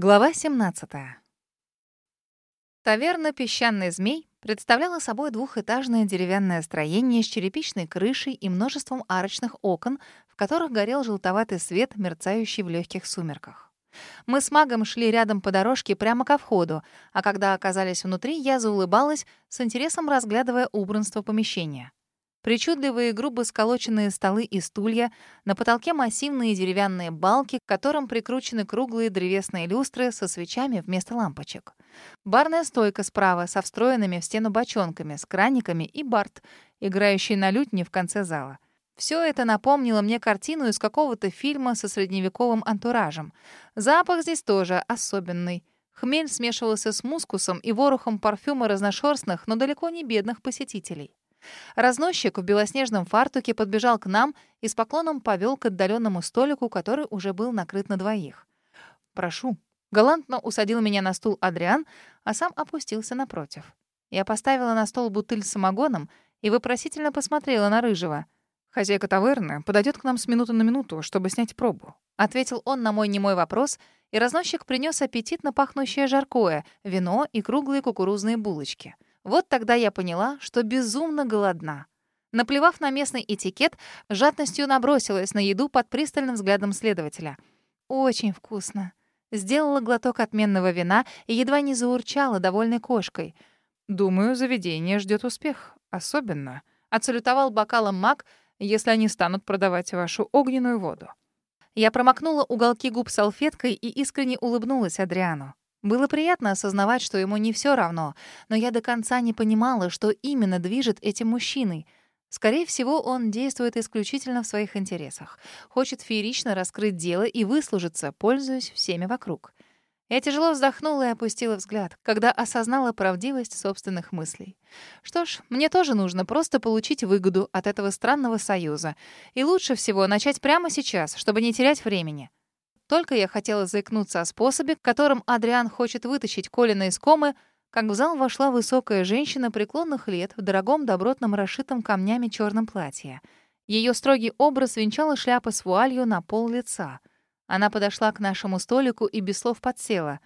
Глава 17. Таверна «Песчаный змей» представляла собой двухэтажное деревянное строение с черепичной крышей и множеством арочных окон, в которых горел желтоватый свет, мерцающий в легких сумерках. Мы с магом шли рядом по дорожке прямо ко входу, а когда оказались внутри, я заулыбалась, с интересом разглядывая убранство помещения. Причудливые грубо сколоченные столы и стулья, на потолке массивные деревянные балки, к которым прикручены круглые древесные люстры со свечами вместо лампочек. Барная стойка справа со встроенными в стену бочонками, с краниками и бард, играющий на лютне в конце зала. Все это напомнило мне картину из какого-то фильма со средневековым антуражем. Запах здесь тоже особенный. Хмель смешивался с мускусом и ворохом парфюма разношерстных, но далеко не бедных посетителей. Разносчик в белоснежном фартуке подбежал к нам и с поклоном повел к отдаленному столику, который уже был накрыт на двоих. «Прошу». Галантно усадил меня на стул Адриан, а сам опустился напротив. Я поставила на стол бутыль с самогоном и вопросительно посмотрела на Рыжего. «Хозяйка таверны подойдет к нам с минуты на минуту, чтобы снять пробу», — ответил он на мой немой вопрос, и разносчик принес аппетитно пахнущее жаркое, вино и круглые кукурузные булочки — вот тогда я поняла, что безумно голодна. Наплевав на местный этикет, жадностью набросилась на еду под пристальным взглядом следователя. Очень вкусно. Сделала глоток отменного вина и едва не заурчала довольной кошкой. «Думаю, заведение ждет успех. Особенно», — отсалютовал бокалом маг, «если они станут продавать вашу огненную воду». Я промокнула уголки губ салфеткой и искренне улыбнулась Адриану. Было приятно осознавать, что ему не все равно, но я до конца не понимала, что именно движет этим мужчиной. Скорее всего, он действует исключительно в своих интересах. Хочет феерично раскрыть дело и выслужиться, пользуясь всеми вокруг. Я тяжело вздохнула и опустила взгляд, когда осознала правдивость собственных мыслей. Что ж, мне тоже нужно просто получить выгоду от этого странного союза. И лучше всего начать прямо сейчас, чтобы не терять времени. Только я хотела заикнуться о способе, которым Адриан хочет вытащить Колина из комы, как в зал вошла высокая женщина преклонных лет в дорогом добротном расшитом камнями черном платье. Ее строгий образ венчала шляпа с вуалью на пол лица. Она подошла к нашему столику и без слов подсела.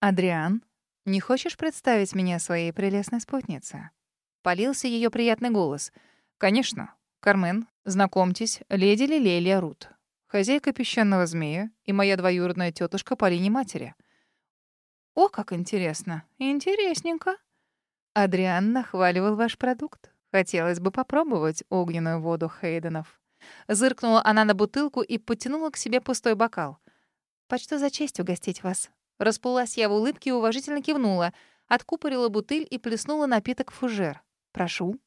«Адриан, не хочешь представить меня своей прелестной спутнице?» Полился ее приятный голос. «Конечно. Кармен, знакомьтесь, леди Лилелия Рут» хозяйка песчаного змея и моя двоюродная тетушка по линии матери. О, как интересно. Интересненько. Адриан нахваливал ваш продукт. Хотелось бы попробовать огненную воду Хейденов. Зыркнула она на бутылку и потянула к себе пустой бокал. «Почту за честь угостить вас». Расплылась я в улыбке и уважительно кивнула, откупорила бутыль и плеснула напиток в фужер. «Прошу».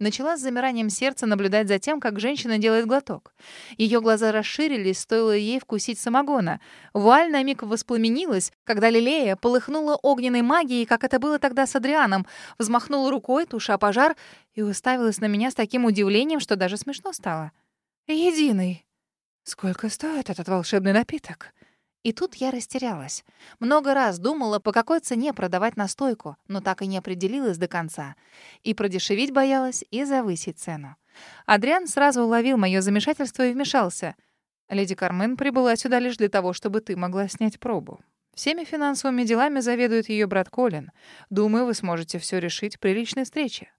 Начала с замиранием сердца наблюдать за тем, как женщина делает глоток. Ее глаза расширились, стоило ей вкусить самогона. Вуаль на миг воспламенилась, когда Лилея полыхнула огненной магией, как это было тогда с Адрианом, взмахнула рукой, туша пожар, и уставилась на меня с таким удивлением, что даже смешно стало. «Единый! Сколько стоит этот волшебный напиток?» И тут я растерялась. Много раз думала, по какой цене продавать настойку, но так и не определилась до конца. И продешевить боялась, и завысить цену. Адриан сразу уловил мое замешательство и вмешался. «Леди Кармен прибыла сюда лишь для того, чтобы ты могла снять пробу. Всеми финансовыми делами заведует ее брат Колин. Думаю, вы сможете все решить при личной встрече».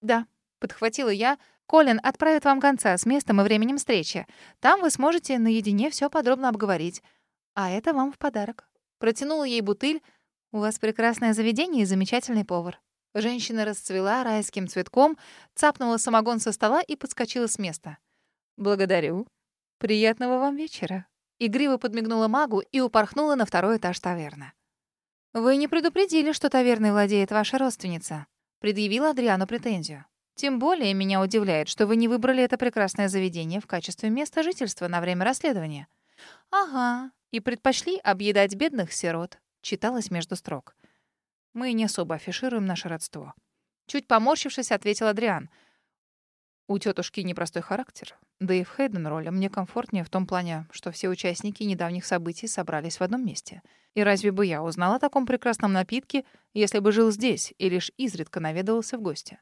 «Да», — подхватила я, Колин отправит вам конца с местом и временем встречи. Там вы сможете наедине все подробно обговорить. А это вам в подарок. Протянула ей бутыль. У вас прекрасное заведение и замечательный повар. Женщина расцвела райским цветком, цапнула самогон со стола и подскочила с места. «Благодарю. Приятного вам вечера». Игриво подмигнула магу и упорхнула на второй этаж таверны. «Вы не предупредили, что таверной владеет ваша родственница?» Предъявила Адриану претензию. «Тем более меня удивляет, что вы не выбрали это прекрасное заведение в качестве места жительства на время расследования». «Ага, и предпочли объедать бедных сирот», — читалось между строк. «Мы не особо афишируем наше родство». Чуть поморщившись, ответил Адриан. «У тетушки непростой характер. Да и в Хейден роли мне комфортнее в том плане, что все участники недавних событий собрались в одном месте. И разве бы я узнала о таком прекрасном напитке, если бы жил здесь и лишь изредка наведывался в гости?»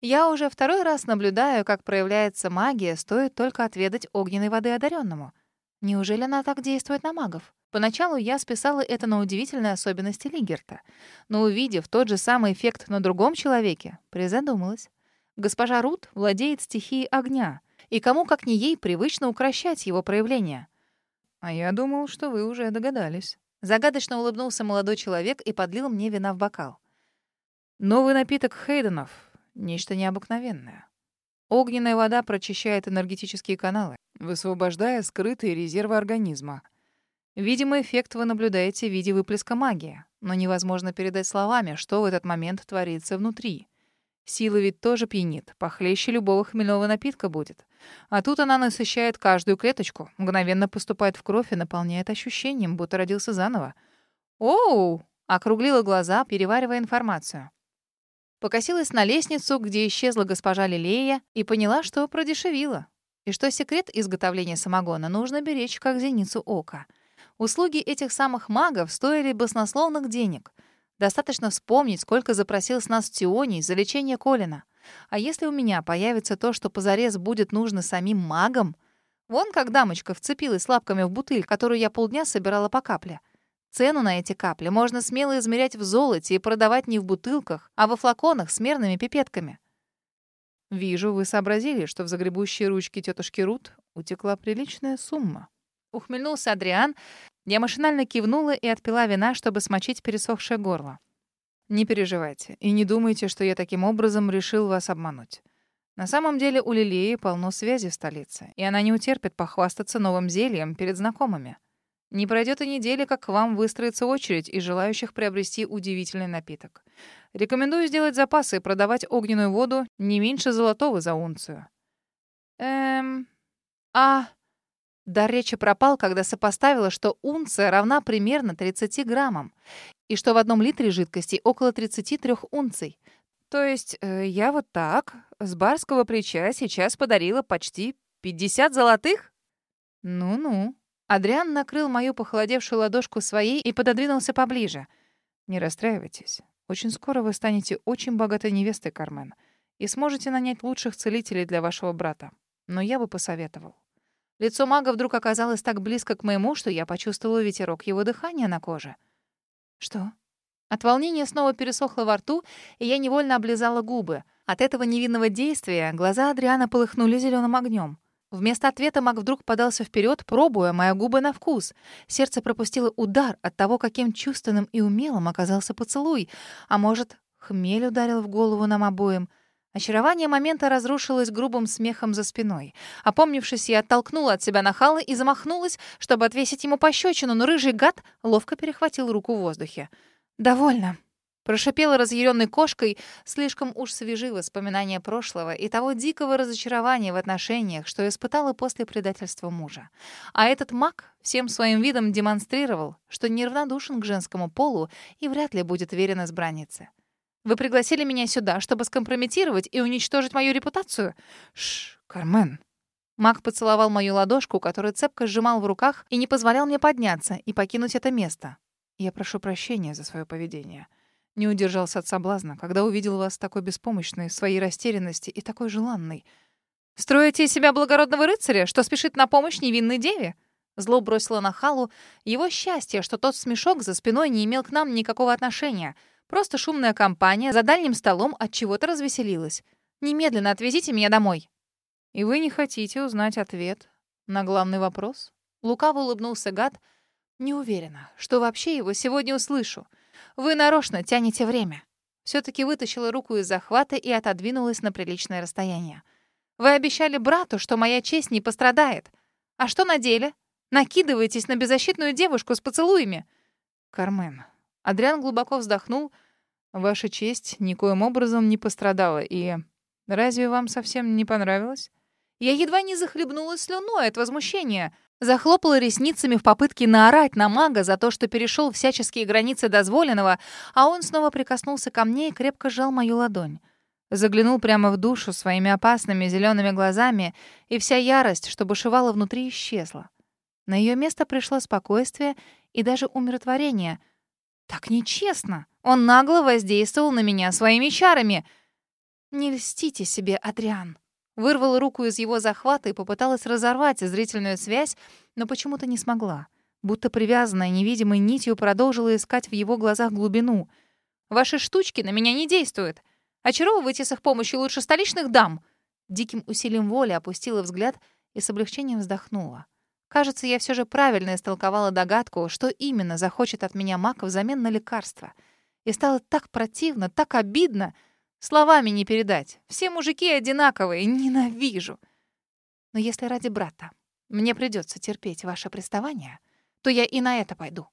Я уже второй раз наблюдаю, как проявляется магия, стоит только отведать огненной воды одаренному. Неужели она так действует на магов? Поначалу я списала это на удивительные особенности Лигерта. Но увидев тот же самый эффект на другом человеке, призадумалась. Госпожа Рут владеет стихией огня, и кому как не ей привычно укращать его проявления. «А я думал, что вы уже догадались». Загадочно улыбнулся молодой человек и подлил мне вина в бокал. «Новый напиток Хейденов — нечто необыкновенное. Огненная вода прочищает энергетические каналы, высвобождая скрытые резервы организма. Видимо, эффект вы наблюдаете в виде выплеска магии, но невозможно передать словами, что в этот момент творится внутри. Сила ведь тоже пьянит, похлеще любого хмельного напитка будет. А тут она насыщает каждую клеточку, мгновенно поступает в кровь и наполняет ощущением, будто родился заново. «Оу!» — округлила глаза, переваривая информацию. Покосилась на лестницу, где исчезла госпожа Лилея, и поняла, что продешевила. И что секрет изготовления самогона нужно беречь как зеницу ока. Услуги этих самых магов стоили баснословных денег. Достаточно вспомнить, сколько запросил с нас Тионий за лечение Колина. А если у меня появится то, что позарез будет нужно самим магам? Вон как дамочка вцепилась лапками в бутыль, которую я полдня собирала по капле. Цену на эти капли можно смело измерять в золоте и продавать не в бутылках, а во флаконах с мерными пипетками. «Вижу, вы сообразили, что в загребущие ручки тетушки Рут утекла приличная сумма». Ухмыльнулся Адриан. Я машинально кивнула и отпила вина, чтобы смочить пересохшее горло. «Не переживайте и не думайте, что я таким образом решил вас обмануть. На самом деле у Лилии полно связи в столице, и она не утерпит похвастаться новым зельем перед знакомыми. Не пройдет и недели, как к вам выстроится очередь из желающих приобрести удивительный напиток. Рекомендую сделать запасы и продавать огненную воду не меньше золотого за унцию. Эм... А... Дар речи пропал, когда сопоставила, что унция равна примерно 30 граммам, и что в одном литре жидкости около 33 унций. То есть э, я вот так, с барского плеча, сейчас подарила почти 50 золотых? Ну-ну. Адриан накрыл мою похолодевшую ладошку своей и пододвинулся поближе. «Не расстраивайтесь. Очень скоро вы станете очень богатой невестой, Кармен, и сможете нанять лучших целителей для вашего брата. Но я бы посоветовал». Лицо мага вдруг оказалось так близко к моему, что я почувствовала ветерок его дыхания на коже. «Что?» От волнения снова пересохло во рту, и я невольно облизала губы. От этого невинного действия глаза Адриана полыхнули зеленым огнем. Вместо ответа маг вдруг подался вперед, пробуя мои губы на вкус. Сердце пропустило удар от того, каким чувственным и умелым оказался поцелуй. А может, хмель ударил в голову нам обоим. Очарование момента разрушилось грубым смехом за спиной. Опомнившись, я оттолкнула от себя нахала и замахнулась, чтобы отвесить ему пощечину, но рыжий гад ловко перехватил руку в воздухе. «Довольно», Прошипела разъяренной кошкой, слишком уж свежи воспоминания прошлого и того дикого разочарования в отношениях, что испытала после предательства мужа. А этот маг всем своим видом демонстрировал, что неравнодушен к женскому полу и вряд ли будет верен избраннице. «Вы пригласили меня сюда, чтобы скомпрометировать и уничтожить мою репутацию?» «Шш, Кармен!» Маг поцеловал мою ладошку, которую цепко сжимал в руках и не позволял мне подняться и покинуть это место. «Я прошу прощения за свое поведение». Не удержался от соблазна, когда увидел вас такой беспомощной своей растерянности и такой желанной. «Строите из себя благородного рыцаря, что спешит на помощь невинной деве?» Зло бросило на Халу. Его счастье, что тот смешок за спиной не имел к нам никакого отношения. Просто шумная компания за дальним столом от чего-то развеселилась. «Немедленно отвезите меня домой». «И вы не хотите узнать ответ на главный вопрос?» Лукаво улыбнулся гад. «Не уверена, что вообще его сегодня услышу. Вы нарочно тянете время. Все-таки вытащила руку из захвата и отодвинулась на приличное расстояние. Вы обещали брату, что моя честь не пострадает. А что на деле? Накидываетесь на беззащитную девушку с поцелуями. Кармен. Адриан глубоко вздохнул. Ваша честь никоим образом не пострадала, и... Разве вам совсем не понравилось? Я едва не захлебнулась слюной от возмущения. Захлопала ресницами в попытке наорать на мага за то, что перешел всяческие границы дозволенного, а он снова прикоснулся ко мне и крепко сжал мою ладонь. Заглянул прямо в душу своими опасными зелеными глазами, и вся ярость, что бушевала внутри, исчезла. На ее место пришло спокойствие и даже умиротворение. Так нечестно! Он нагло воздействовал на меня своими чарами. Не льстите себе, Адриан. Вырвала руку из его захвата и попыталась разорвать зрительную связь, Но почему-то не смогла. Будто привязанная невидимой нитью продолжила искать в его глазах глубину. «Ваши штучки на меня не действуют. Очаровывайте с их помощью лучше столичных дам!» Диким усилием воли опустила взгляд и с облегчением вздохнула. Кажется, я все же правильно истолковала догадку, что именно захочет от меня маг взамен на лекарство. И стало так противно, так обидно. Словами не передать. Все мужики одинаковые, ненавижу. Но если ради брата мне придется терпеть ваше приставание, то я и на это пойду.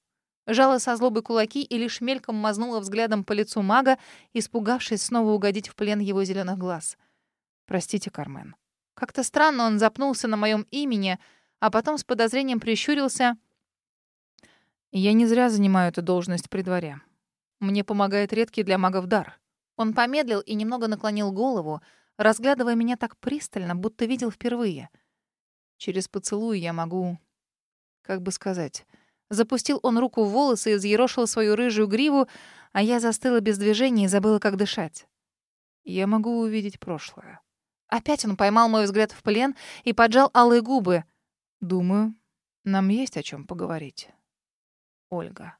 Жала со злобой кулаки и лишь мельком мазнула взглядом по лицу мага, испугавшись снова угодить в плен его зеленых глаз. «Простите, Кармен». Как-то странно он запнулся на моем имени, а потом с подозрением прищурился. «Я не зря занимаю эту должность при дворе. Мне помогает редкий для магов дар». Он помедлил и немного наклонил голову, разглядывая меня так пристально, будто видел впервые. Через поцелуй я могу... Как бы сказать... Запустил он руку в волосы и взъерошил свою рыжую гриву, а я застыла без движения и забыла, как дышать. Я могу увидеть прошлое. Опять он поймал мой взгляд в плен и поджал алые губы. Думаю, нам есть о чем поговорить. Ольга.